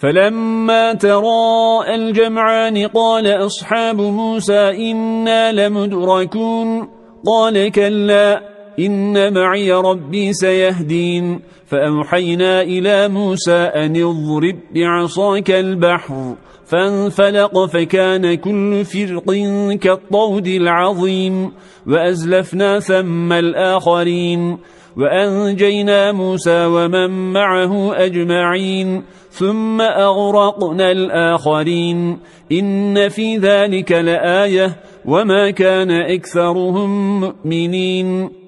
فلما تراءى الجمعان قال أصحاب موسى إنا لمدركون قال كلا إن معي ربي سيهدين. فأوحينا إلى موسى أن اضرب بعصاك البحر فانفلق فكان كل فرق كالطود العظيم. وأزلفنا ثم الآخرين. وأنجينا موسى ومن معه أجمعين. ثم أغرقنا الآخرين. إن في ذلك لآية. وما كان أكثرهم مؤمنين.